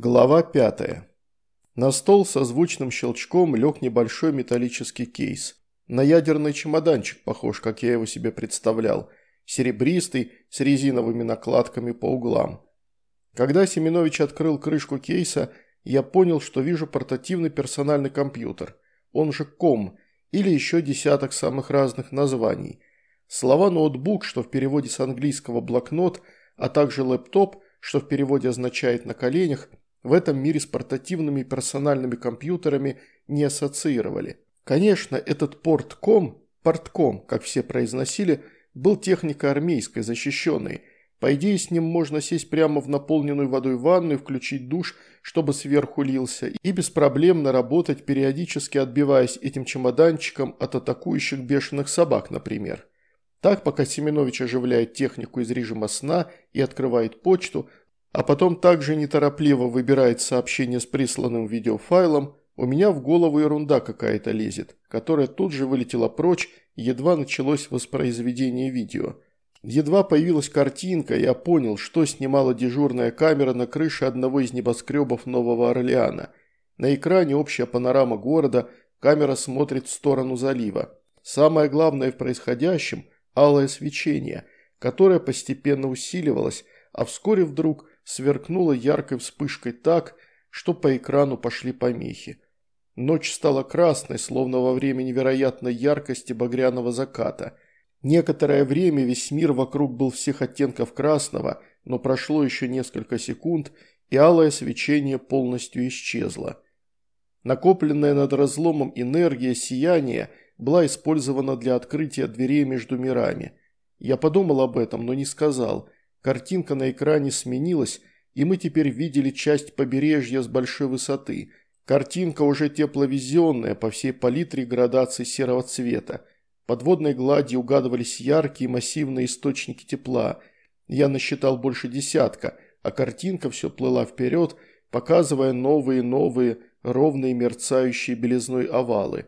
Глава пятая. На стол со звучным щелчком лег небольшой металлический кейс. На ядерный чемоданчик похож, как я его себе представлял. Серебристый, с резиновыми накладками по углам. Когда Семенович открыл крышку кейса, я понял, что вижу портативный персональный компьютер. Он же КОМ, или еще десяток самых разных названий. Слова «ноутбук», что в переводе с английского «блокнот», а также «лэптоп», что в переводе означает «на коленях», в этом мире с портативными персональными компьютерами не ассоциировали. Конечно, этот портком, портком, как все произносили, был техникой армейской, защищенной. По идее, с ним можно сесть прямо в наполненную водой ванную, включить душ, чтобы сверху лился, и беспроблемно работать, периодически отбиваясь этим чемоданчиком от атакующих бешеных собак, например. Так, пока Семенович оживляет технику из режима сна и открывает почту, а потом также неторопливо выбирает сообщение с присланным видеофайлом, у меня в голову ерунда какая-то лезет, которая тут же вылетела прочь, едва началось воспроизведение видео. Едва появилась картинка, я понял, что снимала дежурная камера на крыше одного из небоскребов Нового Орлеана. На экране общая панорама города, камера смотрит в сторону залива. Самое главное в происходящем – алое свечение, которое постепенно усиливалось, а вскоре вдруг сверкнула яркой вспышкой так, что по экрану пошли помехи. Ночь стала красной, словно во время невероятной яркости багряного заката. Некоторое время весь мир вокруг был всех оттенков красного, но прошло еще несколько секунд, и алое свечение полностью исчезло. Накопленная над разломом энергия сияния была использована для открытия дверей между мирами. Я подумал об этом, но не сказал – Картинка на экране сменилась, и мы теперь видели часть побережья с большой высоты. Картинка уже тепловизионная по всей палитре градаций серого цвета. Под водной гладью угадывались яркие массивные источники тепла. Я насчитал больше десятка, а картинка все плыла вперед, показывая новые-новые, ровные мерцающие белизной овалы.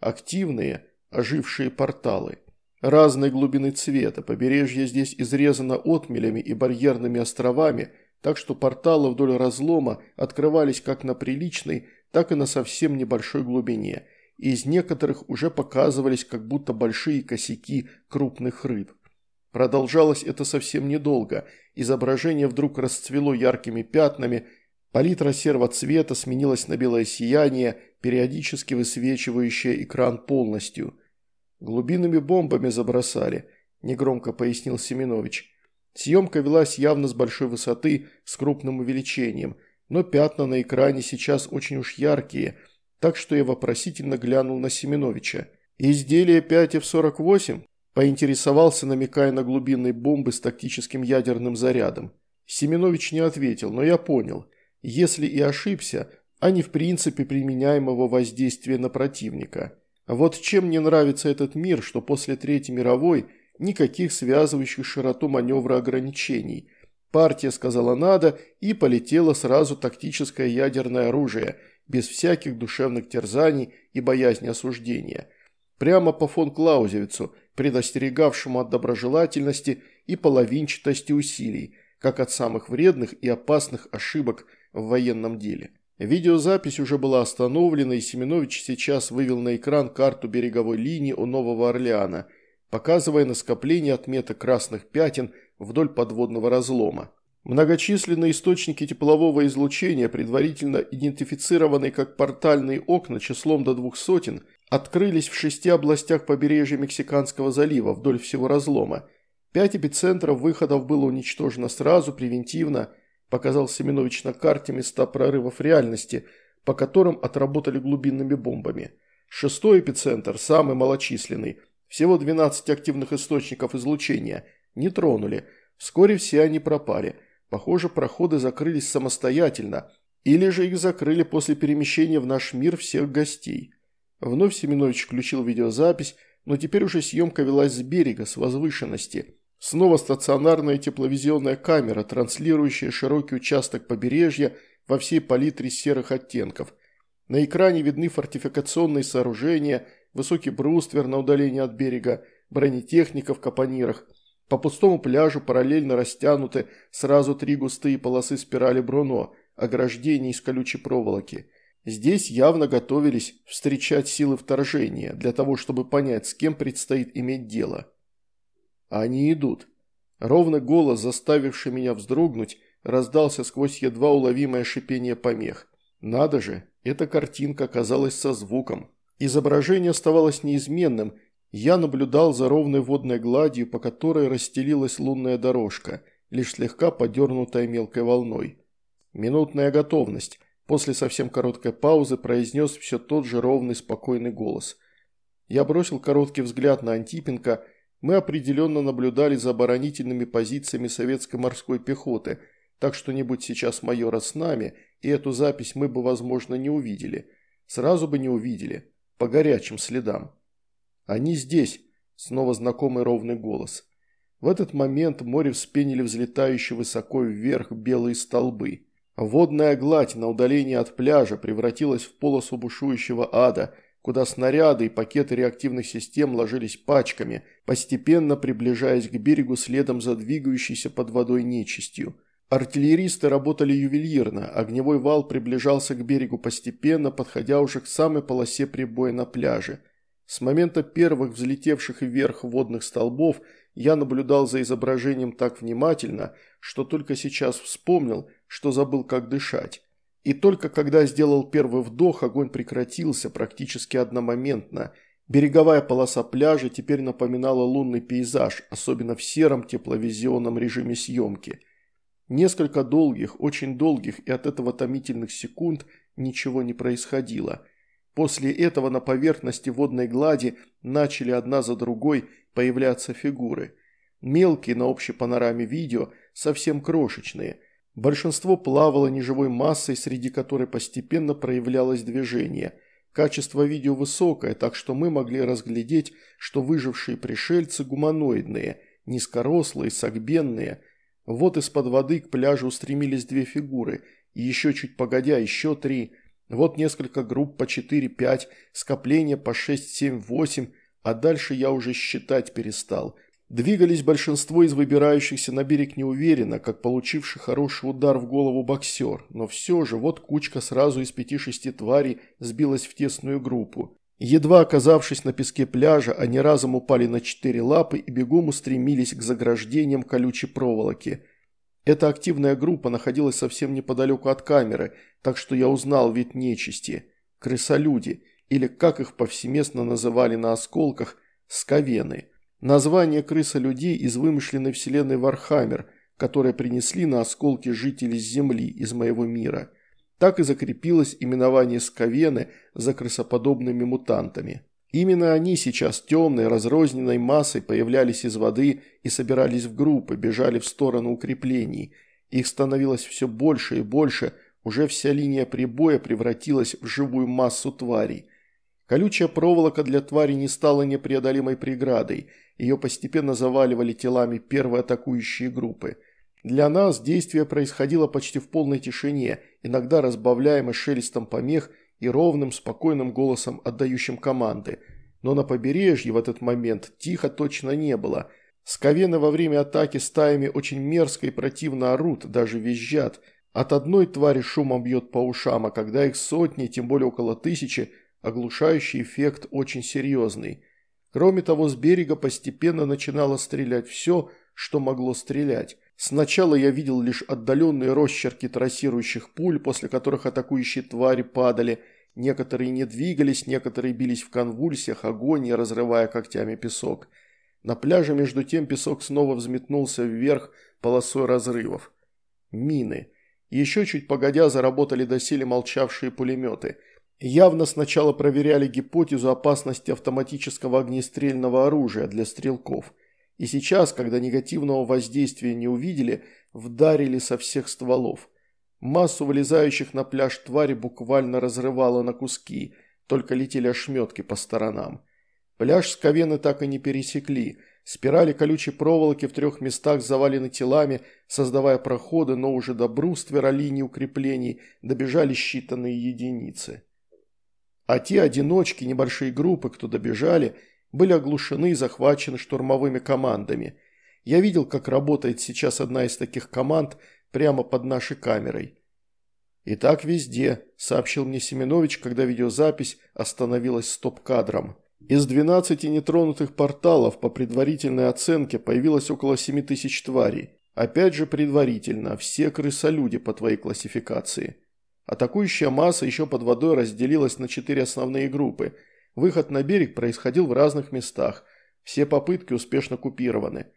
Активные, ожившие порталы разной глубины цвета. Побережье здесь изрезано отмелями и барьерными островами, так что порталы вдоль разлома открывались как на приличной, так и на совсем небольшой глубине. из некоторых уже показывались как будто большие косяки крупных рыб. Продолжалось это совсем недолго. Изображение вдруг расцвело яркими пятнами, палитра серого цвета сменилась на белое сияние, периодически высвечивающее экран полностью – «Глубинными бомбами забросали», – негромко пояснил Семенович. Съемка велась явно с большой высоты, с крупным увеличением, но пятна на экране сейчас очень уж яркие, так что я вопросительно глянул на Семеновича. «Изделие 5F-48?» – поинтересовался, намекая на глубинные бомбы с тактическим ядерным зарядом. Семенович не ответил, но я понял. Если и ошибся, а не в принципе применяемого воздействия на противника – вот чем мне нравится этот мир, что после Третьей мировой никаких связывающих широту маневра ограничений. Партия сказала «надо» и полетело сразу тактическое ядерное оружие, без всяких душевных терзаний и боязни осуждения. Прямо по фон Клаузевицу, предостерегавшему от доброжелательности и половинчатости усилий, как от самых вредных и опасных ошибок в военном деле. Видеозапись уже была остановлена, и Семенович сейчас вывел на экран карту береговой линии у Нового Орлеана, показывая на скопление отметок красных пятен вдоль подводного разлома. Многочисленные источники теплового излучения, предварительно идентифицированные как портальные окна числом до двух сотен, открылись в шести областях побережья Мексиканского залива вдоль всего разлома. Пять эпицентров выходов было уничтожено сразу, превентивно – показал Семенович на карте места прорывов реальности, по которым отработали глубинными бомбами. Шестой эпицентр, самый малочисленный, всего 12 активных источников излучения, не тронули. Вскоре все они пропали. Похоже, проходы закрылись самостоятельно, или же их закрыли после перемещения в наш мир всех гостей. Вновь Семенович включил видеозапись, но теперь уже съемка велась с берега, с возвышенности – Снова стационарная тепловизионная камера, транслирующая широкий участок побережья во всей палитре серых оттенков. На экране видны фортификационные сооружения, высокий бруствер на удалении от берега, бронетехника в капонирах. По пустому пляжу параллельно растянуты сразу три густые полосы спирали Бруно, ограждение из колючей проволоки. Здесь явно готовились встречать силы вторжения, для того, чтобы понять, с кем предстоит иметь дело. Они идут. Ровный голос, заставивший меня вздрогнуть, раздался сквозь едва уловимое шипение помех. Надо же, эта картинка оказалась со звуком. Изображение оставалось неизменным, я наблюдал за ровной водной гладью, по которой расстелилась лунная дорожка, лишь слегка подернутая мелкой волной. Минутная готовность. После совсем короткой паузы произнес все тот же ровный спокойный голос. Я бросил короткий взгляд на Антипенко. Мы определенно наблюдали за оборонительными позициями советской морской пехоты, так что не будь сейчас майора с нами, и эту запись мы бы, возможно, не увидели. Сразу бы не увидели. По горячим следам. «Они здесь!» – снова знакомый ровный голос. В этот момент море вспенили взлетающие высоко вверх белые столбы. Водная гладь на удалении от пляжа превратилась в полосу бушующего ада, куда снаряды и пакеты реактивных систем ложились пачками, постепенно приближаясь к берегу следом за двигающейся под водой нечистью. Артиллеристы работали ювелирно, огневой вал приближался к берегу постепенно, подходя уже к самой полосе прибоя на пляже. С момента первых взлетевших вверх водных столбов я наблюдал за изображением так внимательно, что только сейчас вспомнил, что забыл, как дышать. И только когда сделал первый вдох, огонь прекратился практически одномоментно. Береговая полоса пляжа теперь напоминала лунный пейзаж, особенно в сером тепловизионном режиме съемки. Несколько долгих, очень долгих и от этого томительных секунд ничего не происходило. После этого на поверхности водной глади начали одна за другой появляться фигуры. Мелкие на общей панораме видео, совсем крошечные – Большинство плавало неживой массой, среди которой постепенно проявлялось движение. Качество видео высокое, так что мы могли разглядеть, что выжившие пришельцы гуманоидные, низкорослые, согбенные. Вот из-под воды к пляжу устремились две фигуры, и еще чуть погодя еще три. Вот несколько групп по 4-5, скопления по 6-7-8, а дальше я уже считать перестал – Двигались большинство из выбирающихся на берег неуверенно, как получивший хороший удар в голову боксер, но все же вот кучка сразу из пяти-шести тварей сбилась в тесную группу. Едва оказавшись на песке пляжа, они разом упали на четыре лапы и бегом устремились к заграждениям колючей проволоки. Эта активная группа находилась совсем неподалеку от камеры, так что я узнал вид нечисти. Крысолюди, или как их повсеместно называли на осколках, сковены. Название крыса-людей из вымышленной вселенной Вархаммер, которое принесли на осколки жители Земли из моего мира. Так и закрепилось именование Сковены за крысоподобными мутантами. Именно они сейчас темной, разрозненной массой появлялись из воды и собирались в группы, бежали в сторону укреплений. Их становилось все больше и больше, уже вся линия прибоя превратилась в живую массу тварей. Колючая проволока для твари не стала непреодолимой преградой – ее постепенно заваливали телами первые атакующие группы. Для нас действие происходило почти в полной тишине, иногда разбавляемо шелестом помех и ровным, спокойным голосом, отдающим команды. Но на побережье в этот момент тихо точно не было. Сковены во время атаки стаями очень мерзко и противно орут, даже визжат. От одной твари шумом бьет по ушам, а когда их сотни, тем более около тысячи, оглушающий эффект очень серьезный. Кроме того, с берега постепенно начинало стрелять все, что могло стрелять. Сначала я видел лишь отдаленные росчерки трассирующих пуль, после которых атакующие твари падали. Некоторые не двигались, некоторые бились в конвульсиях, агонии, разрывая когтями песок. На пляже между тем песок снова взметнулся вверх полосой разрывов. Мины. Еще чуть погодя заработали доселе молчавшие пулеметы – явно сначала проверяли гипотезу опасности автоматического огнестрельного оружия для стрелков. И сейчас, когда негативного воздействия не увидели, вдарили со всех стволов. Массу вылезающих на пляж твари буквально разрывало на куски, только летели ошметки по сторонам. Пляж Сковены так и не пересекли. Спирали колючей проволоки в трех местах завалены телами, создавая проходы, но уже до бруствера линии укреплений добежали считанные единицы. А те одиночки, небольшие группы, кто добежали, были оглушены и захвачены штурмовыми командами. Я видел, как работает сейчас одна из таких команд прямо под нашей камерой. «И так везде», – сообщил мне Семенович, когда видеозапись остановилась стоп-кадром. Из 12 нетронутых порталов по предварительной оценке появилось около 7 тысяч тварей. Опять же предварительно, все крысолюди по твоей классификации. Атакующая масса еще под водой разделилась на четыре основные группы. Выход на берег происходил в разных местах. Все попытки успешно купированы.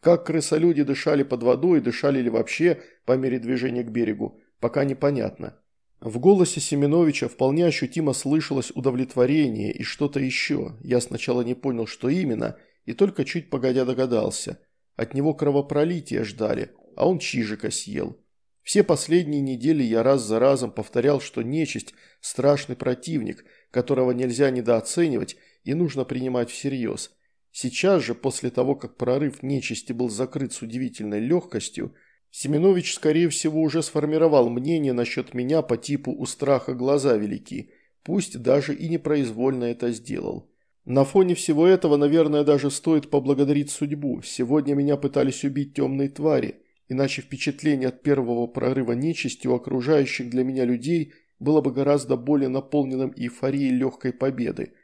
Как крысолюди дышали под водой, дышали ли вообще по мере движения к берегу, пока непонятно. В голосе Семеновича вполне ощутимо слышалось удовлетворение и что-то еще. Я сначала не понял, что именно, и только чуть погодя догадался. От него кровопролития ждали, а он чижика съел. Все последние недели я раз за разом повторял, что нечисть – страшный противник, которого нельзя недооценивать и нужно принимать всерьез. Сейчас же, после того, как прорыв нечисти был закрыт с удивительной легкостью – Семенович, скорее всего, уже сформировал мнение насчет меня по типу «у страха глаза велики», пусть даже и непроизвольно это сделал. На фоне всего этого, наверное, даже стоит поблагодарить судьбу. Сегодня меня пытались убить темные твари, иначе впечатление от первого прорыва нечисти у окружающих для меня людей было бы гораздо более наполненным эйфорией легкой победы.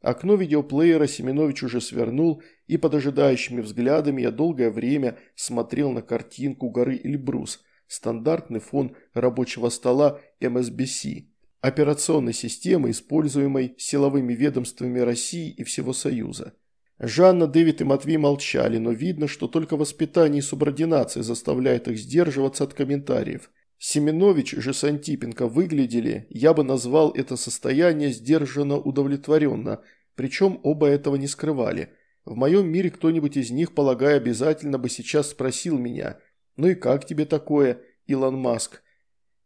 Окно видеоплеера Семенович уже свернул, и под ожидающими взглядами я долгое время смотрел на картинку горы Эльбрус, стандартный фон рабочего стола MSBC, операционной системы, используемой силовыми ведомствами России и всего Союза. Жанна, Дэвид и Матвей молчали, но видно, что только воспитание и субординация заставляет их сдерживаться от комментариев. Семенович же с Антипенко выглядели, я бы назвал это состояние сдержанно удовлетворенно, причем оба этого не скрывали. В моем мире кто-нибудь из них, полагаю, обязательно бы сейчас спросил меня «Ну и как тебе такое, Илон Маск?»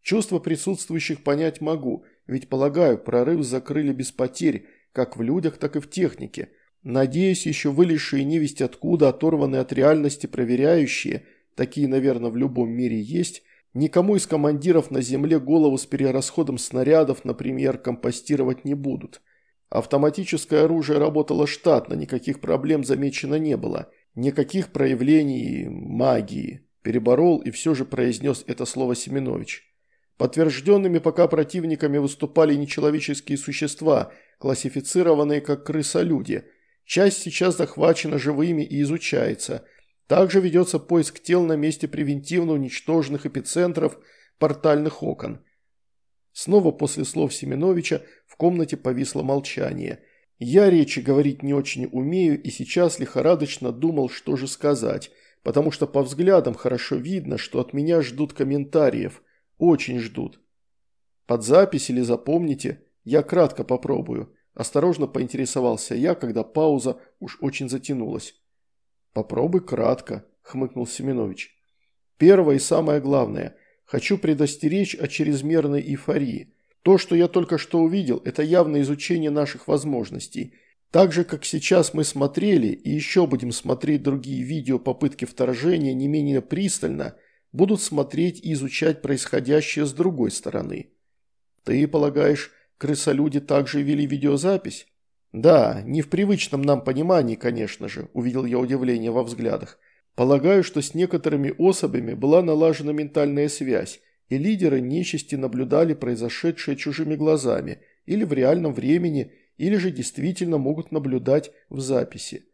Чувства присутствующих понять могу, ведь, полагаю, прорыв закрыли без потерь, как в людях, так и в технике. Надеюсь, еще вылезшие невесть откуда, оторванные от реальности проверяющие, такие, наверное, в любом мире есть, Никому из командиров на земле голову с перерасходом снарядов, например, компостировать не будут. Автоматическое оружие работало штатно, никаких проблем замечено не было. Никаких проявлений магии. Переборол и все же произнес это слово Семенович. Подтвержденными пока противниками выступали нечеловеческие существа, классифицированные как крысолюди. Часть сейчас захвачена живыми и изучается – также ведется поиск тел на месте превентивно уничтоженных эпицентров портальных окон. Снова после слов Семеновича в комнате повисло молчание. Я речи говорить не очень умею и сейчас лихорадочно думал, что же сказать, потому что по взглядам хорошо видно, что от меня ждут комментариев. Очень ждут. Под запись или запомните, я кратко попробую. Осторожно поинтересовался я, когда пауза уж очень затянулась. «Попробуй кратко», – хмыкнул Семенович. «Первое и самое главное. Хочу предостеречь о чрезмерной эйфории. То, что я только что увидел, это явное изучение наших возможностей. Так же, как сейчас мы смотрели и еще будем смотреть другие видео попытки вторжения не менее пристально, будут смотреть и изучать происходящее с другой стороны. Ты полагаешь, крысолюди также вели видеозапись? «Да, не в привычном нам понимании, конечно же», – увидел я удивление во взглядах. «Полагаю, что с некоторыми особями была налажена ментальная связь, и лидеры нечисти наблюдали произошедшее чужими глазами, или в реальном времени, или же действительно могут наблюдать в записи.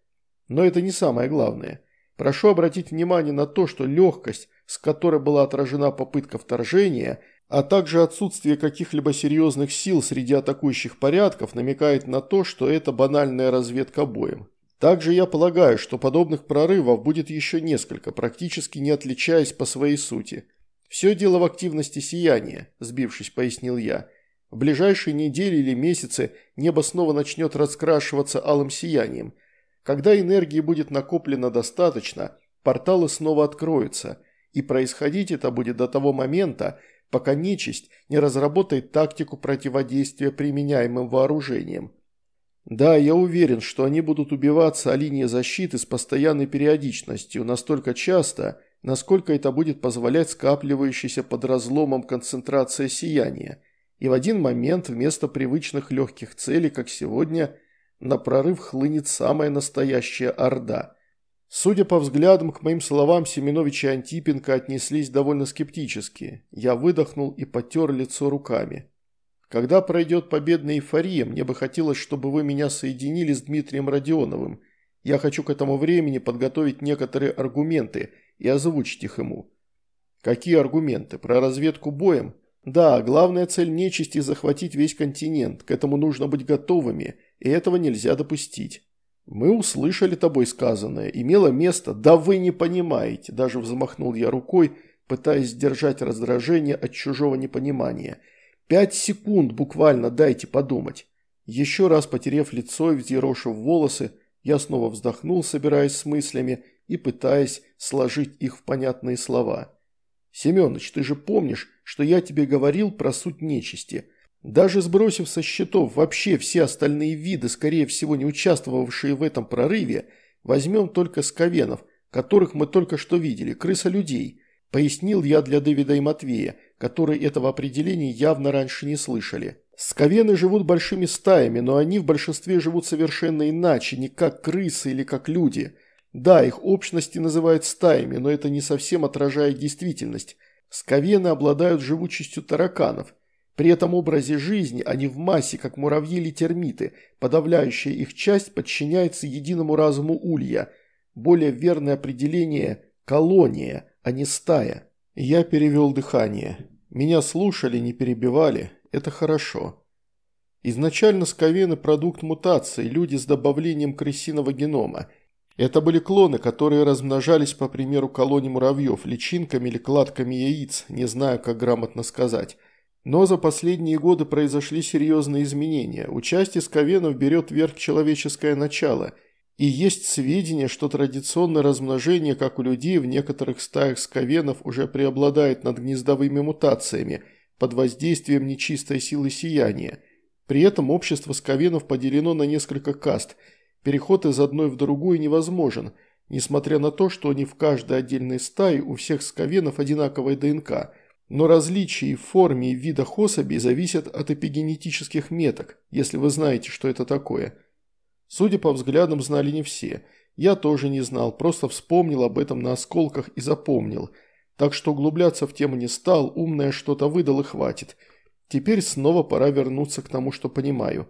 Но это не самое главное. Прошу обратить внимание на то, что легкость, с которой была отражена попытка вторжения – а также отсутствие каких-либо серьезных сил среди атакующих порядков намекает на то, что это банальная разведка боем. Также я полагаю, что подобных прорывов будет еще несколько, практически не отличаясь по своей сути. Все дело в активности сияния, сбившись, пояснил я. В ближайшие недели или месяцы небо снова начнет раскрашиваться алым сиянием. Когда энергии будет накоплено достаточно, порталы снова откроются, и происходить это будет до того момента, пока нечисть не разработает тактику противодействия применяемым вооружением. Да, я уверен, что они будут убиваться о линии защиты с постоянной периодичностью настолько часто, насколько это будет позволять скапливающейся под разломом концентрация сияния, и в один момент вместо привычных легких целей, как сегодня, на прорыв хлынет самая настоящая орда. Судя по взглядам, к моим словам Семенович и Антипенко отнеслись довольно скептически. Я выдохнул и потер лицо руками. Когда пройдет победная эйфория, мне бы хотелось, чтобы вы меня соединили с Дмитрием Родионовым. Я хочу к этому времени подготовить некоторые аргументы и озвучить их ему. Какие аргументы? Про разведку боем? Да, главная цель нечисти – захватить весь континент. К этому нужно быть готовыми, и этого нельзя допустить. Мы услышали тобой сказанное. Имело место. Да вы не понимаете. Даже взмахнул я рукой, пытаясь сдержать раздражение от чужого непонимания – Пять секунд буквально дайте подумать. Еще раз потерев лицо и взъерошив волосы, я снова вздохнул, собираясь с мыслями и пытаясь сложить их в понятные слова. «Семеныч, ты же помнишь, что я тебе говорил про суть нечисти. Даже сбросив со счетов вообще все остальные виды, скорее всего не участвовавшие в этом прорыве, возьмем только сковенов, которых мы только что видели, крыса-людей», пояснил я для Дэвида и Матвея, которые этого определения явно раньше не слышали. Сковены живут большими стаями, но они в большинстве живут совершенно иначе, не как крысы или как люди. Да, их общности называют стаями, но это не совсем отражает действительность. Сковены обладают живучестью тараканов. При этом образе жизни они в массе, как муравьи или термиты, подавляющая их часть подчиняется единому разуму улья. Более верное определение – колония, а не стая. Я перевел дыхание. Меня слушали, не перебивали. Это хорошо. Изначально сковены продукт мутации, люди с добавлением крысиного генома. Это были клоны, которые размножались по примеру колоний муравьев, личинками или кладками яиц, не знаю, как грамотно сказать. Но за последние годы произошли серьезные изменения. Участие сковенов берет верх человеческое начало – и есть сведения, что традиционное размножение, как у людей, в некоторых стаях сковенов уже преобладает над гнездовыми мутациями под воздействием нечистой силы сияния. При этом общество сковенов поделено на несколько каст. Переход из одной в другую невозможен, несмотря на то, что не в каждой отдельной стае у всех сковенов одинаковая ДНК. Но различия в форме и видах особей зависят от эпигенетических меток, если вы знаете, что это такое – Судя по взглядам, знали не все. Я тоже не знал, просто вспомнил об этом на осколках и запомнил. Так что углубляться в тему не стал, умное что-то выдал и хватит. Теперь снова пора вернуться к тому, что понимаю.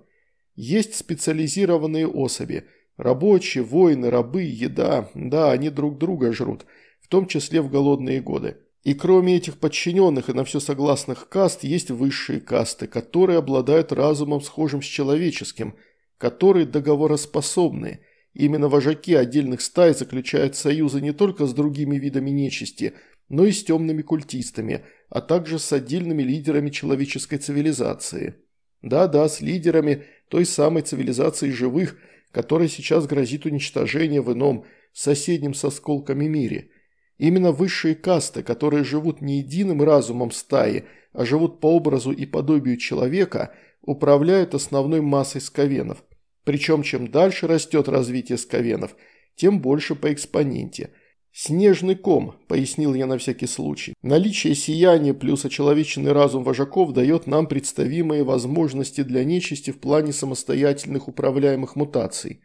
Есть специализированные особи. Рабочие, воины, рабы, еда. Да, они друг друга жрут, в том числе в голодные годы. И кроме этих подчиненных и на все согласных каст, есть высшие касты, которые обладают разумом, схожим с человеческим – которые договороспособны. Именно вожаки отдельных стай заключают союзы не только с другими видами нечисти, но и с темными культистами, а также с отдельными лидерами человеческой цивилизации. Да-да, с лидерами той самой цивилизации живых, которая сейчас грозит уничтожение в ином, соседнем со сколками мире. Именно высшие касты, которые живут не единым разумом стаи, а живут по образу и подобию человека, управляют основной массой сковенов. Причем чем дальше растет развитие сковенов, тем больше по экспоненте. «Снежный ком», – пояснил я на всякий случай. «Наличие сияния плюс очеловеченный разум вожаков дает нам представимые возможности для нечисти в плане самостоятельных управляемых мутаций.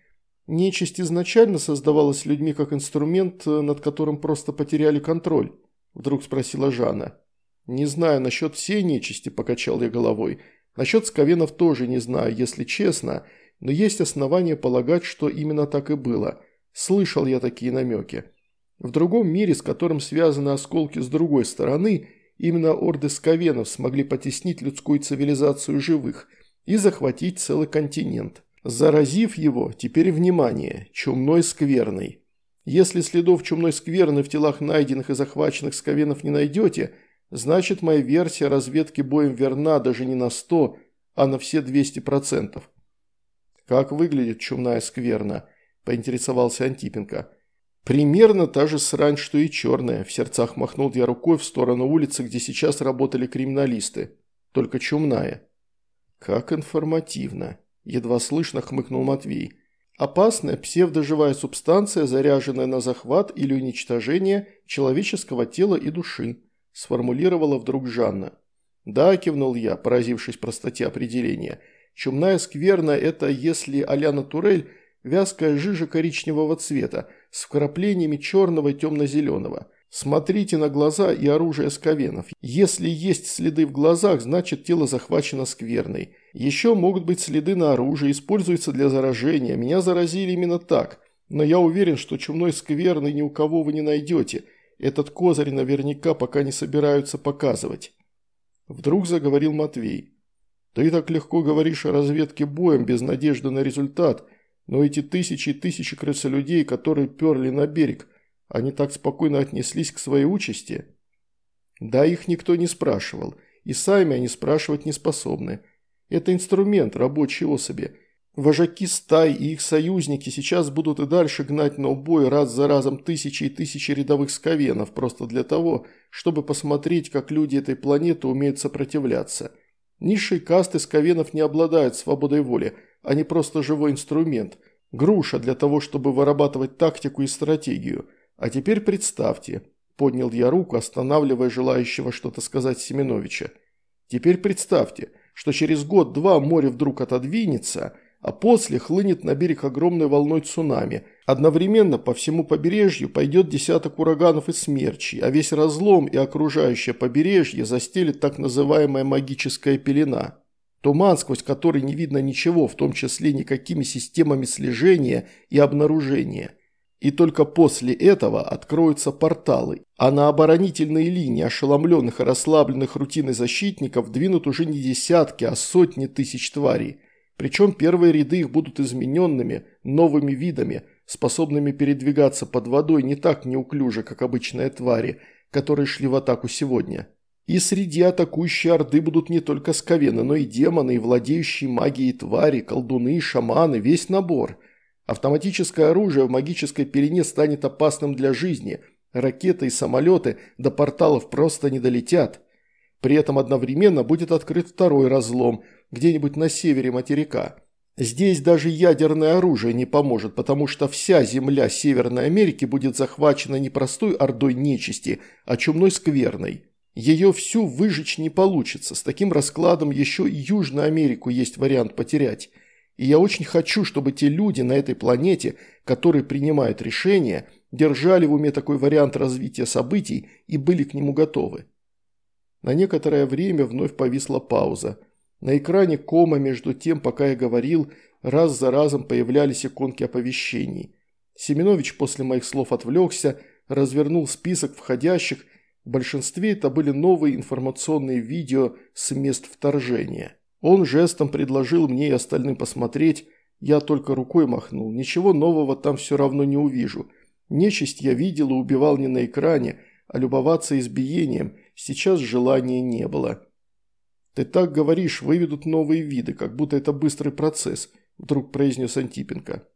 Нечисть изначально создавалась людьми как инструмент, над которым просто потеряли контроль», – вдруг спросила Жанна. «Не знаю насчет всей нечисти», – покачал я головой. «Насчет сковенов тоже не знаю, если честно» но есть основания полагать, что именно так и было. Слышал я такие намеки. В другом мире, с которым связаны осколки с другой стороны, именно орды сковенов смогли потеснить людскую цивилизацию живых и захватить целый континент. Заразив его, теперь внимание, чумной скверной. Если следов чумной скверны в телах найденных и захваченных сковенов не найдете, значит моя версия разведки боем верна даже не на 100, а на все 200%. «Как выглядит чумная скверна?» – поинтересовался Антипенко. «Примерно та же срань, что и черная», – в сердцах махнул я рукой в сторону улицы, где сейчас работали криминалисты. «Только чумная». «Как информативно», – едва слышно хмыкнул Матвей. «Опасная псевдоживая субстанция, заряженная на захват или уничтожение человеческого тела и души», – сформулировала вдруг Жанна. «Да», – кивнул я, поразившись простоте определения – Чумная скверна – это если Аляна Турель Вязкая жижа коричневого цвета с вкраплениями черного и темно-зеленого. Смотрите на глаза и оружие сковенов. Если есть следы в глазах, значит тело захвачено скверной. Еще могут быть следы на оружии, используется для заражения. Меня заразили именно так. Но я уверен, что чумной скверной ни у кого вы не найдете. Этот козырь наверняка пока не собираются показывать. Вдруг заговорил Матвей. Ты так легко говоришь о разведке боем без надежды на результат, но эти тысячи и тысячи крысолюдей, которые перли на берег, они так спокойно отнеслись к своей участи? Да, их никто не спрашивал, и сами они спрашивать не способны. Это инструмент рабочей особи. Вожаки стай и их союзники сейчас будут и дальше гнать на убой раз за разом тысячи и тысячи рядовых сковенов, просто для того, чтобы посмотреть, как люди этой планеты умеют сопротивляться. Низшие касты сковенов не обладают свободой воли, они просто живой инструмент, груша для того, чтобы вырабатывать тактику и стратегию – а теперь представьте, поднял я руку, останавливая желающего что-то сказать Семеновича. Теперь представьте, что через год-два море вдруг отодвинется, а после хлынет на берег огромной волной цунами. Одновременно по всему побережью пойдет десяток ураганов и смерчей, а весь разлом и окружающее побережье застелит так называемая магическая пелена. Туман, сквозь который не видно ничего, в том числе никакими системами слежения и обнаружения – и только после этого откроются порталы, а на оборонительные линии ошеломленных и расслабленных рутиной защитников двинут уже не десятки, а сотни тысяч тварей. Причем первые ряды их будут измененными, новыми видами, способными передвигаться под водой не так неуклюже, как обычные твари, которые шли в атаку сегодня. И среди атакующей орды будут не только сковены, но и демоны, и владеющие магией твари, колдуны, шаманы, весь набор – Автоматическое оружие в магической пелене станет опасным для жизни. Ракеты и самолеты до порталов просто не долетят. При этом одновременно будет открыт второй разлом, где-нибудь на севере материка. Здесь даже ядерное оружие не поможет, потому что вся земля Северной Америки будет захвачена не простой ордой нечисти, а чумной скверной. Ее всю выжечь не получится, с таким раскладом еще и Южную Америку есть вариант потерять. И я очень хочу, чтобы те люди на этой планете, которые принимают решения, держали в уме такой вариант развития событий и были к нему готовы. На некоторое время вновь повисла пауза. На экране кома между тем, пока я говорил, раз за разом появлялись иконки оповещений. Семенович после моих слов отвлекся, развернул список входящих, в большинстве это были новые информационные видео с мест вторжения. Он жестом предложил мне и остальным посмотреть, я только рукой махнул. Ничего нового там все равно не увижу. Нечисть я видел и убивал не на экране, а любоваться избиением сейчас желания не было. «Ты так говоришь, выведут новые виды, как будто это быстрый процесс», – вдруг произнес Антипенко.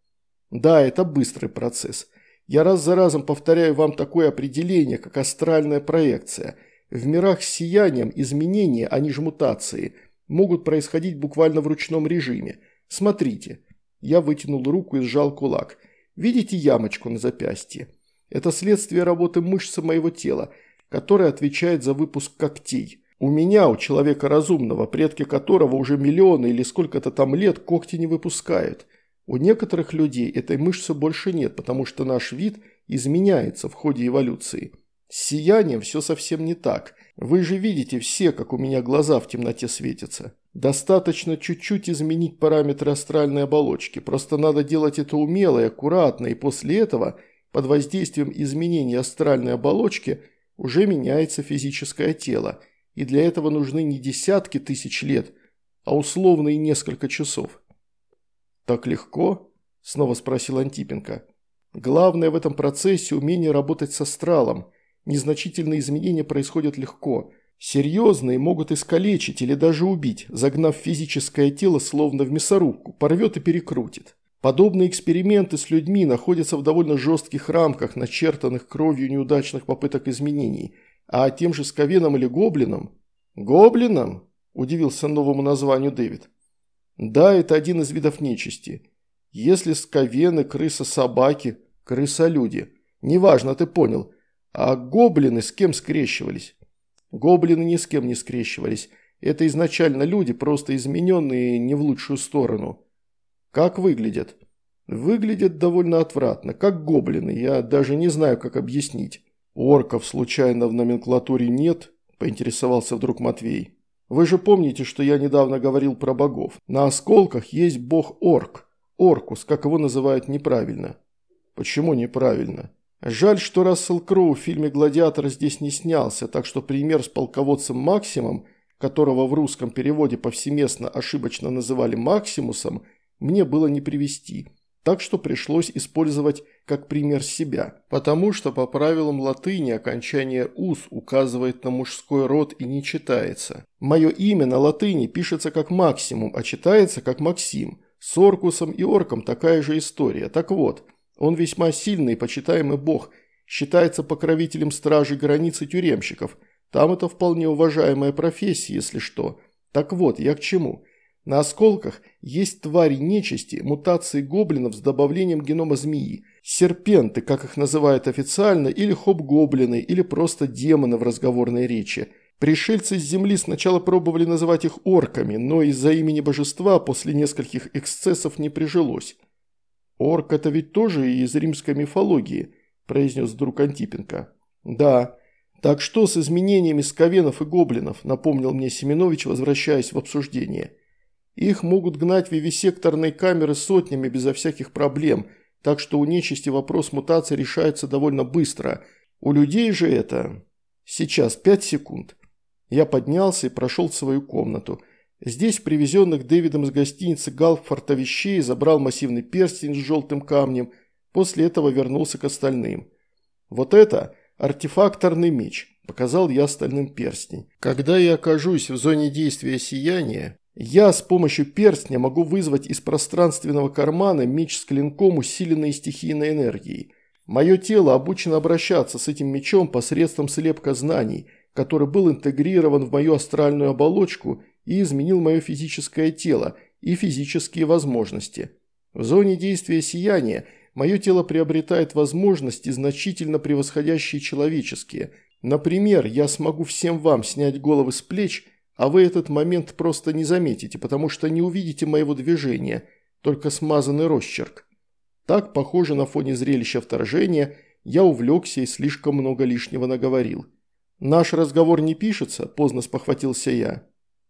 «Да, это быстрый процесс. Я раз за разом повторяю вам такое определение, как астральная проекция. В мирах с сиянием изменения, а не ж мутации – могут происходить буквально в ручном режиме. Смотрите. Я вытянул руку и сжал кулак. Видите ямочку на запястье? Это следствие работы мышцы моего тела, которая отвечает за выпуск когтей. У меня, у человека разумного, предки которого уже миллионы или сколько-то там лет когти не выпускают. У некоторых людей этой мышцы больше нет, потому что наш вид изменяется в ходе эволюции. С сиянием все совсем не так. Вы же видите все, как у меня глаза в темноте светятся. Достаточно чуть-чуть изменить параметры астральной оболочки. Просто надо делать это умело и аккуратно, и после этого, под воздействием изменения астральной оболочки, уже меняется физическое тело. И для этого нужны не десятки тысяч лет, а условные несколько часов. «Так легко?» – снова спросил Антипенко. «Главное в этом процессе умение работать с астралом – Незначительные изменения происходят легко. Серьезные могут искалечить или даже убить, загнав физическое тело словно в мясорубку, порвет и перекрутит. Подобные эксперименты с людьми находятся в довольно жестких рамках, начертанных кровью неудачных попыток изменений. А тем же Сковеном или Гоблином... «Гоблином?» – удивился новому названию Дэвид. «Да, это один из видов нечисти. Если Сковены, крыса-собаки, крыса-люди. Неважно, ты понял. А гоблины с кем скрещивались? Гоблины ни с кем не скрещивались. Это изначально люди, просто измененные не в лучшую сторону. Как выглядят? Выглядят довольно отвратно, как гоблины, я даже не знаю, как объяснить. Орков случайно в номенклатуре нет? Поинтересовался вдруг Матвей. Вы же помните, что я недавно говорил про богов. На осколках есть бог-орк. Оркус, как его называют неправильно. Почему неправильно? Жаль, что Рассел Кроу в фильме «Гладиатор» здесь не снялся, так что пример с полководцем Максимом, которого в русском переводе повсеместно ошибочно называли Максимусом, мне было не привести. Так что пришлось использовать как пример себя. Потому что по правилам латыни окончание «ус» указывает на мужской род и не читается. Мое имя на латыни пишется как Максимум, а читается как Максим. С Оркусом и Орком такая же история. Так вот – он весьма сильный и почитаемый бог, считается покровителем стражей границ и тюремщиков. Там это вполне уважаемая профессия, если что. Так вот, я к чему? На осколках есть твари нечисти, мутации гоблинов с добавлением генома змеи. Серпенты, как их называют официально, или хоп-гоблины, или просто демоны в разговорной речи. Пришельцы с Земли сначала пробовали называть их орками, но из-за имени божества после нескольких эксцессов не прижилось. «Орк – это ведь тоже из римской мифологии», – произнес вдруг Антипенко. «Да. Так что с изменениями сковенов и гоблинов?» – напомнил мне Семенович, возвращаясь в обсуждение. «Их могут гнать вивисекторные камеры сотнями безо всяких проблем, так что у нечисти вопрос мутации решается довольно быстро. У людей же это... Сейчас, пять секунд». Я поднялся и прошел в свою комнату – Здесь привезенных Дэвидом из гостиницы Галфорта вещей забрал массивный перстень с желтым камнем, после этого вернулся к остальным. Вот это артефакторный меч, показал я остальным перстень. Когда я окажусь в зоне действия сияния, я с помощью перстня могу вызвать из пространственного кармана меч с клинком, усиленной стихийной энергией. Мое тело обучено обращаться с этим мечом посредством слепка знаний, который был интегрирован в мою астральную оболочку и изменил мое физическое тело и физические возможности. В зоне действия сияния мое тело приобретает возможности, значительно превосходящие человеческие. Например, я смогу всем вам снять головы с плеч, а вы этот момент просто не заметите, потому что не увидите моего движения, только смазанный росчерк. Так, похоже на фоне зрелища вторжения, я увлекся и слишком много лишнего наговорил. «Наш разговор не пишется», – поздно спохватился я.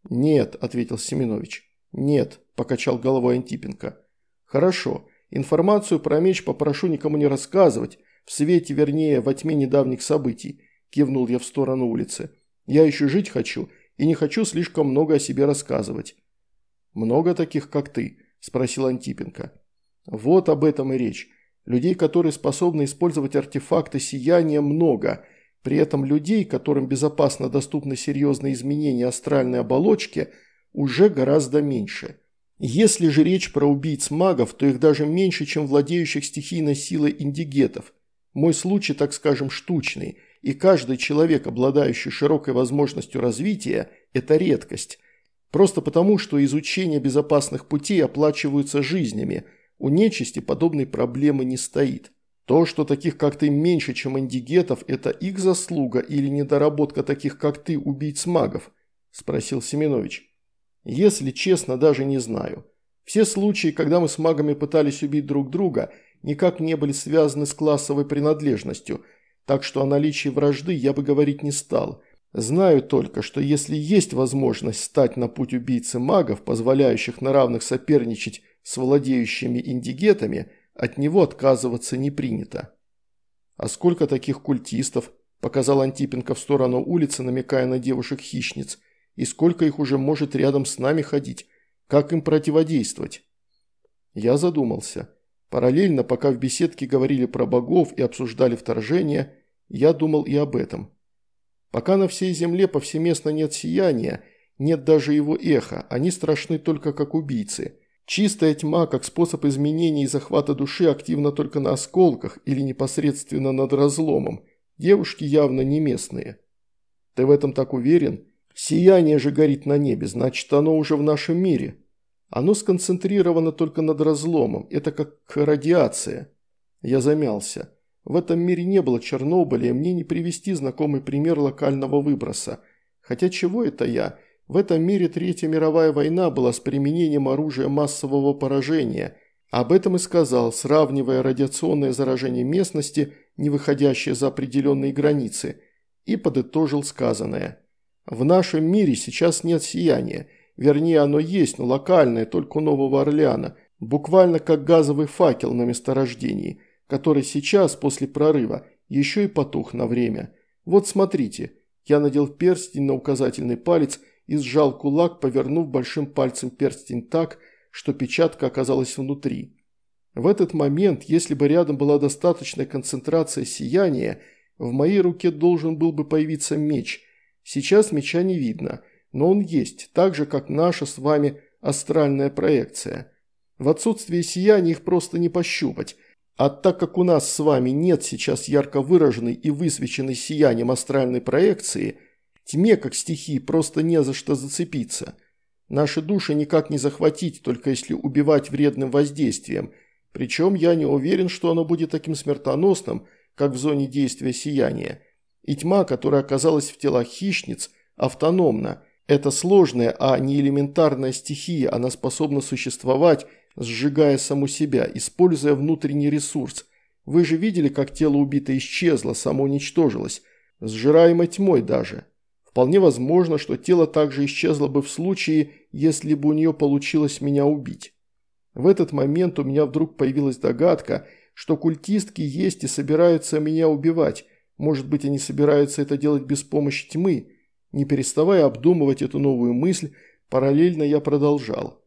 «Нет», – ответил Семенович. «Нет», – покачал головой Антипенко. «Хорошо. Информацию про меч попрошу никому не рассказывать, в свете, вернее, во тьме недавних событий», – кивнул я в сторону улицы. «Я еще жить хочу и не хочу слишком много о себе рассказывать». «Много таких, как ты?» – спросил Антипенко. «Вот об этом и речь. Людей, которые способны использовать артефакты сияния, много – при этом людей, которым безопасно доступны серьезные изменения астральной оболочки, уже гораздо меньше. Если же речь про убийц магов, то их даже меньше, чем владеющих стихийной силой индигетов. Мой случай, так скажем, штучный, и каждый человек, обладающий широкой возможностью развития, это редкость. Просто потому, что изучение безопасных путей оплачиваются жизнями, у нечисти подобной проблемы не стоит. То, что таких как ты меньше, чем индигетов, это их заслуга или недоработка таких как ты убийц-магов? Спросил Семенович. Если честно, даже не знаю. Все случаи, когда мы с магами пытались убить друг друга, никак не были связаны с классовой принадлежностью, так что о наличии вражды я бы говорить не стал. Знаю только, что если есть возможность стать на путь убийцы магов, позволяющих на равных соперничать с владеющими индигетами – от него отказываться не принято. «А сколько таких культистов?» – показал Антипенко в сторону улицы, намекая на девушек-хищниц. «И сколько их уже может рядом с нами ходить? Как им противодействовать?» Я задумался. Параллельно, пока в беседке говорили про богов и обсуждали вторжение, я думал и об этом. Пока на всей земле повсеместно нет сияния, нет даже его эха, они страшны только как убийцы – Чистая тьма, как способ изменения и захвата души, активна только на осколках или непосредственно над разломом. Девушки явно не местные. Ты в этом так уверен? Сияние же горит на небе, значит, оно уже в нашем мире. Оно сконцентрировано только над разломом, это как радиация. Я замялся. В этом мире не было Чернобыля, и мне не привести знакомый пример локального выброса. Хотя чего это я? В этом мире Третья мировая война была с применением оружия массового поражения, Об этом и сказал, сравнивая радиационное заражение местности, не выходящее за определенные границы, и подытожил сказанное. В нашем мире сейчас нет сияния, вернее оно есть, но локальное, только у Нового Орлеана, буквально как газовый факел на месторождении, который сейчас, после прорыва, еще и потух на время. Вот смотрите, я надел перстень на указательный палец и сжал кулак, повернув большим пальцем перстень так, что печатка оказалась внутри. В этот момент, если бы рядом была достаточная концентрация сияния, в моей руке должен был бы появиться меч. Сейчас меча не видно, но он есть, так же, как наша с вами астральная проекция. В отсутствие сияния их просто не пощупать. А так как у нас с вами нет сейчас ярко выраженной и высвеченной сиянием астральной проекции, тьме, как стихии, просто не за что зацепиться – Наши души никак не захватить, только если убивать вредным воздействием. Причем я не уверен, что оно будет таким смертоносным, как в зоне действия сияния. И тьма, которая оказалась в телах хищниц, автономна. Это сложная, а не элементарная стихия, она способна существовать, сжигая саму себя, используя внутренний ресурс. Вы же видели, как тело убито исчезло, самоуничтожилось, сжираемо тьмой даже. Вполне возможно, что тело также исчезло бы в случае, если бы у нее получилось меня убить. В этот момент у меня вдруг появилась догадка, что культистки есть и собираются меня убивать. Может быть, они собираются это делать без помощи тьмы? Не переставая обдумывать эту новую мысль, параллельно я продолжал.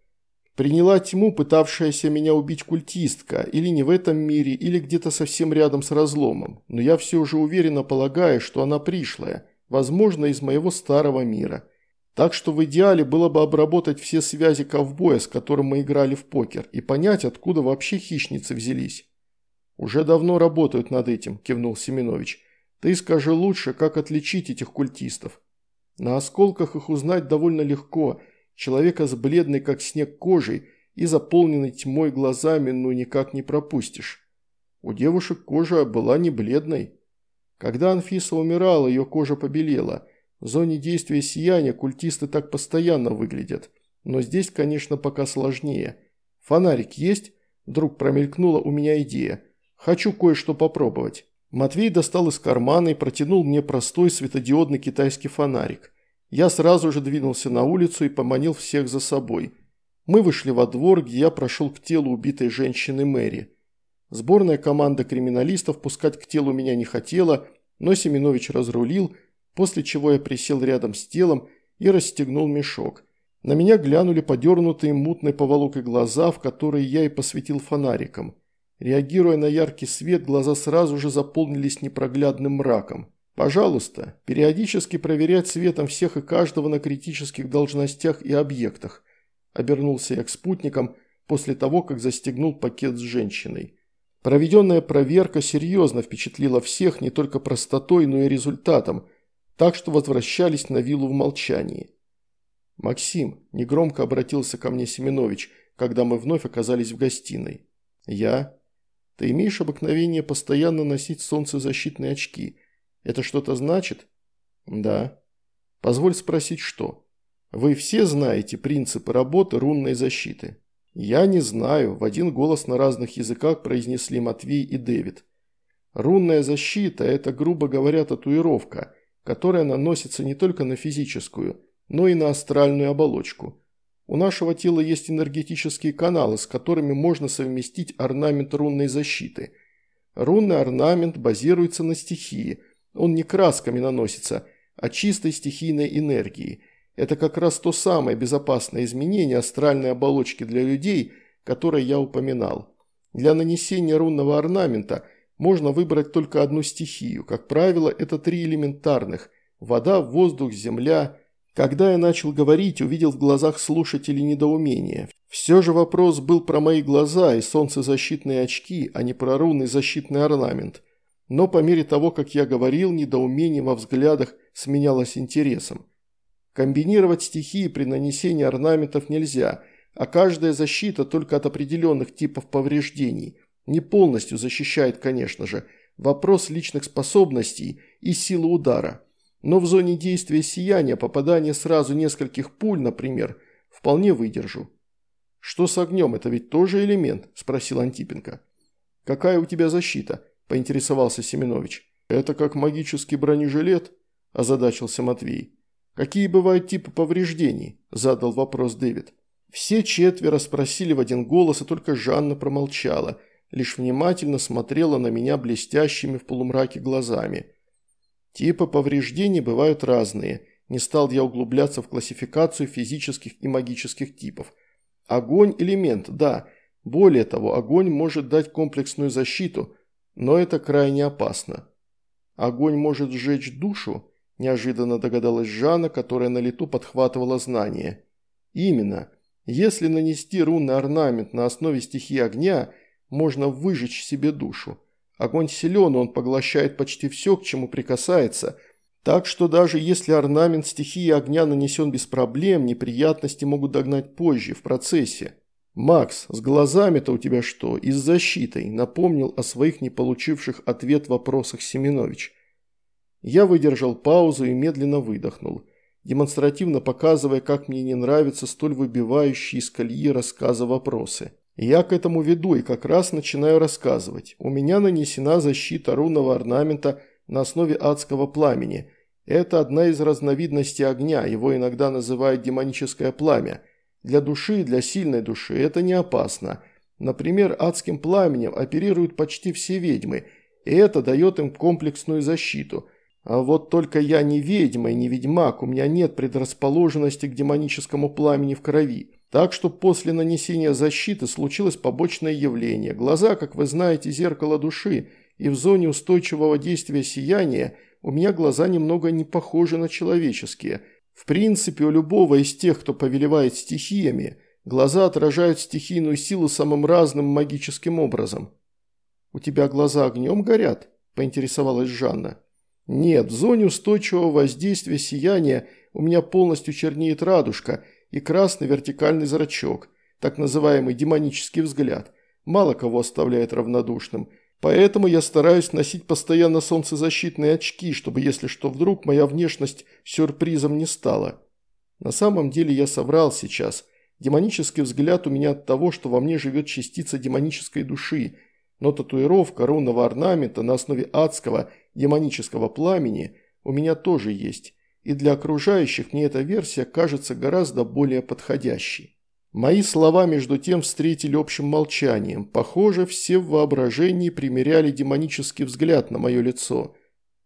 Приняла тьму, пытавшаяся меня убить культистка, или не в этом мире, или где-то совсем рядом с разломом. Но я все же уверенно полагаю, что она пришлая возможно, из моего старого мира. Так что в идеале было бы обработать все связи ковбоя, с которым мы играли в покер, и понять, откуда вообще хищницы взялись. «Уже давно работают над этим», – кивнул Семенович. «Ты скажи лучше, как отличить этих культистов. На осколках их узнать довольно легко. Человека с бледной, как снег, кожей и заполненной тьмой глазами ну никак не пропустишь. У девушек кожа была не бледной». Когда Анфиса умирала, ее кожа побелела. В зоне действия сияния культисты так постоянно выглядят. Но здесь, конечно, пока сложнее. Фонарик есть? Вдруг промелькнула у меня идея. Хочу кое-что попробовать. Матвей достал из кармана и протянул мне простой светодиодный китайский фонарик. Я сразу же двинулся на улицу и поманил всех за собой. Мы вышли во двор, где я прошел к телу убитой женщины Мэри. Сборная команда криминалистов пускать к телу меня не хотела, но Семенович разрулил, после чего я присел рядом с телом и расстегнул мешок. На меня глянули подернутые мутной поволокой глаза, в которые я и посветил фонариком. Реагируя на яркий свет, глаза сразу же заполнились непроглядным мраком. Пожалуйста, периодически проверять светом всех и каждого на критических должностях и объектах. Обернулся я к спутникам после того, как застегнул пакет с женщиной. Проведенная проверка серьезно впечатлила всех не только простотой, но и результатом, так что возвращались на виллу в молчании. «Максим», – негромко обратился ко мне Семенович, когда мы вновь оказались в гостиной. «Я? Ты имеешь обыкновение постоянно носить солнцезащитные очки. Это что-то значит?» «Да». «Позволь спросить, что?» «Вы все знаете принципы работы рунной защиты?» «Я не знаю», – в один голос на разных языках произнесли Матвей и Дэвид. «Рунная защита – это, грубо говоря, татуировка, которая наносится не только на физическую, но и на астральную оболочку. У нашего тела есть энергетические каналы, с которыми можно совместить орнамент рунной защиты. Рунный орнамент базируется на стихии, он не красками наносится, а чистой стихийной энергией – это как раз то самое безопасное изменение астральной оболочки для людей, которое я упоминал. Для нанесения рунного орнамента можно выбрать только одну стихию. Как правило, это три элементарных – вода, воздух, земля. Когда я начал говорить, увидел в глазах слушателей недоумение. Все же вопрос был про мои глаза и солнцезащитные очки, а не про рунный защитный орнамент. Но по мере того, как я говорил, недоумение во взглядах сменялось интересом. Комбинировать стихии при нанесении орнаментов нельзя, а каждая защита только от определенных типов повреждений. Не полностью защищает, конечно же, вопрос личных способностей и силы удара. Но в зоне действия сияния попадание сразу нескольких пуль, например, вполне выдержу. «Что с огнем? Это ведь тоже элемент?» – спросил Антипенко. «Какая у тебя защита?» – поинтересовался Семенович. «Это как магический бронежилет?» – озадачился Матвей. «Какие бывают типы повреждений?» – задал вопрос Дэвид. Все четверо спросили в один голос, и только Жанна промолчала, лишь внимательно смотрела на меня блестящими в полумраке глазами. Типы повреждений бывают разные. Не стал я углубляться в классификацию физических и магических типов. Огонь – элемент, да. Более того, огонь может дать комплексную защиту, но это крайне опасно. Огонь может сжечь душу, неожиданно догадалась Жанна, которая на лету подхватывала знания. Именно. Если нанести рунный орнамент на основе стихии огня, можно выжечь себе душу. Огонь силен, он поглощает почти все, к чему прикасается – так что даже если орнамент стихии огня нанесен без проблем, неприятности могут догнать позже, в процессе. «Макс, с глазами-то у тебя что? И с защитой?» – напомнил о своих не получивших ответ вопросах Семенович. Я выдержал паузу и медленно выдохнул, демонстративно показывая, как мне не нравятся столь выбивающие из колеи рассказа вопросы. Я к этому веду и как раз начинаю рассказывать. У меня нанесена защита рунного орнамента – на основе адского пламени. Это одна из разновидностей огня, его иногда называют демоническое пламя. Для души, для сильной души это не опасно. Например, адским пламенем оперируют почти все ведьмы, и это дает им комплексную защиту. А вот только я не ведьма и не ведьмак, у меня нет предрасположенности к демоническому пламени в крови. Так что после нанесения защиты случилось побочное явление. Глаза, как вы знаете, зеркало души – и в зоне устойчивого действия сияния у меня глаза немного не похожи на человеческие. В принципе, у любого из тех, кто повелевает стихиями, глаза отражают стихийную силу самым разным магическим образом. «У тебя глаза огнем горят?» – поинтересовалась Жанна. «Нет, в зоне устойчивого воздействия сияния у меня полностью чернеет радужка и красный вертикальный зрачок, так называемый демонический взгляд. Мало кого оставляет равнодушным – Поэтому я стараюсь носить постоянно солнцезащитные очки, чтобы, если что, вдруг моя внешность сюрпризом не стала. На самом деле я соврал сейчас. Демонический взгляд у меня от того, что во мне живет частица демонической души, но татуировка рунного орнамента на основе адского демонического пламени у меня тоже есть, и для окружающих мне эта версия кажется гораздо более подходящей. Мои слова между тем встретили общим молчанием. Похоже, все в воображении примеряли демонический взгляд на мое лицо.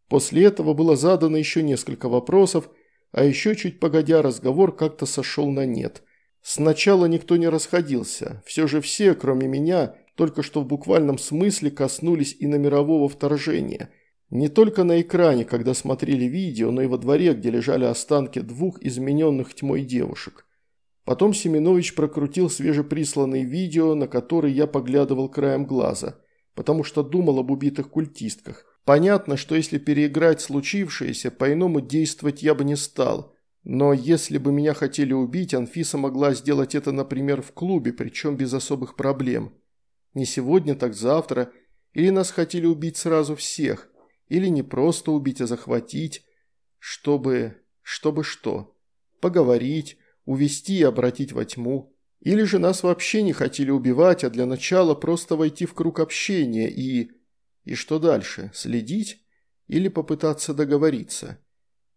После этого было задано еще несколько вопросов, а еще чуть погодя разговор как-то сошел на нет. Сначала никто не расходился, все же все, кроме меня, только что в буквальном смысле коснулись и на мирового вторжения. Не только на экране, когда смотрели видео, но и во дворе, где лежали останки двух измененных тьмой девушек. Потом Семенович прокрутил свежеприсланные видео, на которые я поглядывал краем глаза, потому что думал об убитых культистках. Понятно, что если переиграть случившееся, по-иному действовать я бы не стал. Но если бы меня хотели убить, Анфиса могла сделать это, например, в клубе, причем без особых проблем. Не сегодня, так завтра. Или нас хотели убить сразу всех. Или не просто убить, а захватить. Чтобы... чтобы что? Поговорить увести и обратить во тьму. Или же нас вообще не хотели убивать, а для начала просто войти в круг общения и... И что дальше? Следить? Или попытаться договориться?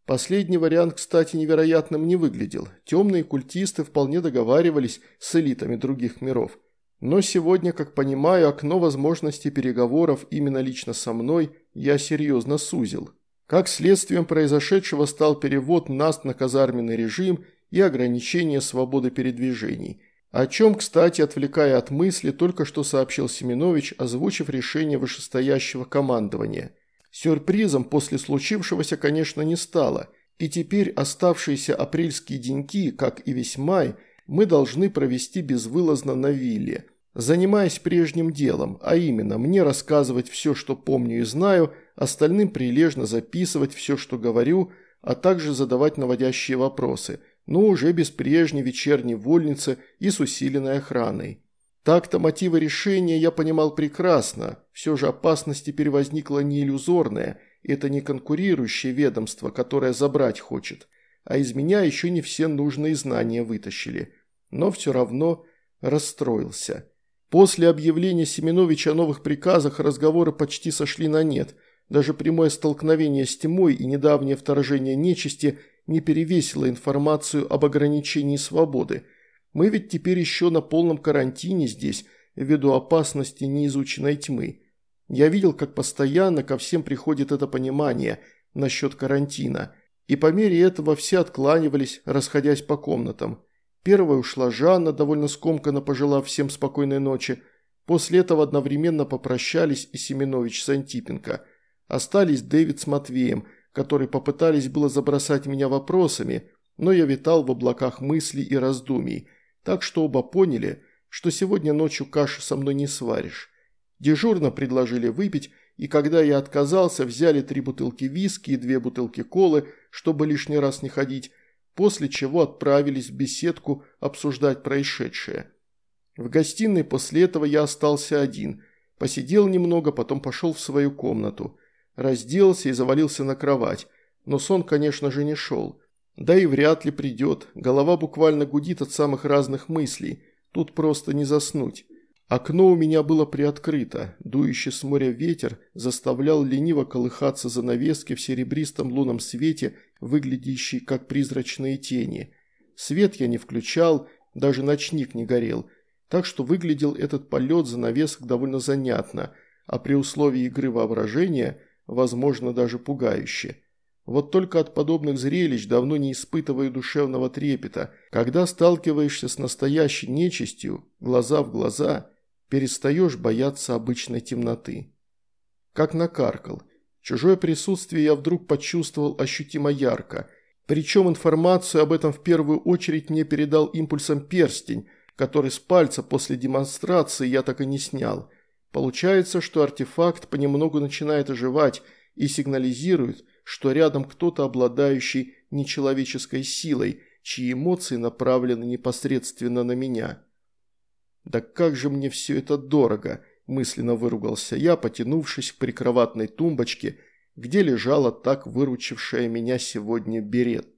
Последний вариант, кстати, невероятным не выглядел. Темные культисты вполне договаривались с элитами других миров. Но сегодня, как понимаю, окно возможностей переговоров именно лично со мной я серьезно сузил. Как следствием произошедшего стал перевод НАСТ на казарменный режим – и ограничение свободы передвижений, о чем, кстати, отвлекая от мысли, только что сообщил Семенович, озвучив решение вышестоящего командования. Сюрпризом после случившегося, конечно, не стало, и теперь оставшиеся апрельские деньки, как и весь май, мы должны провести безвылазно на вилле, занимаясь прежним делом, а именно мне рассказывать все, что помню и знаю, остальным прилежно записывать все, что говорю, а также задавать наводящие вопросы – но уже без прежней вечерней вольницы и с усиленной охраной. Так-то мотивы решения я понимал прекрасно, все же опасность теперь возникла не иллюзорная, это не конкурирующее ведомство, которое забрать хочет, а из меня еще не все нужные знания вытащили. Но все равно расстроился. После объявления Семеновича о новых приказах разговоры почти сошли на нет. Даже прямое столкновение с тьмой и недавнее вторжение нечисти не перевесило информацию об ограничении свободы. Мы ведь теперь еще на полном карантине здесь, ввиду опасности неизученной тьмы. Я видел, как постоянно ко всем приходит это понимание насчет карантина. И по мере этого все откланивались, расходясь по комнатам. Первая ушла Жанна, довольно скомканно пожелав всем спокойной ночи. После этого одновременно попрощались и Семенович с Антипенко. Остались Дэвид с Матвеем, которые попытались было забросать меня вопросами, но я витал в облаках мыслей и раздумий, так что оба поняли, что сегодня ночью каши со мной не сваришь. Дежурно предложили выпить, и когда я отказался, взяли три бутылки виски и две бутылки колы, чтобы лишний раз не ходить, после чего отправились в беседку обсуждать происшедшее. В гостиной после этого я остался один, посидел немного, потом пошел в свою комнату, разделся и завалился на кровать, но сон, конечно же, не шел. Да и вряд ли придет, голова буквально гудит от самых разных мыслей, тут просто не заснуть. Окно у меня было приоткрыто, дующий с моря ветер заставлял лениво колыхаться занавески в серебристом лунном свете, выглядящие как призрачные тени. Свет я не включал, даже ночник не горел, так что выглядел этот полет занавесок довольно занятно, а при условии игры воображения, возможно, даже пугающе. Вот только от подобных зрелищ давно не испытываю душевного трепета, когда сталкиваешься с настоящей нечистью, глаза в глаза – перестаешь бояться обычной темноты. Как накаркал. Чужое присутствие я вдруг почувствовал ощутимо ярко. Причем информацию об этом в первую очередь мне передал импульсом перстень, который с пальца после демонстрации я так и не снял. Получается, что артефакт понемногу начинает оживать и сигнализирует, что рядом кто-то, обладающий нечеловеческой силой, чьи эмоции направлены непосредственно на меня. «Да как же мне все это дорого!» – мысленно выругался я, потянувшись к прикроватной тумбочке, где лежала так выручившая меня сегодня берет.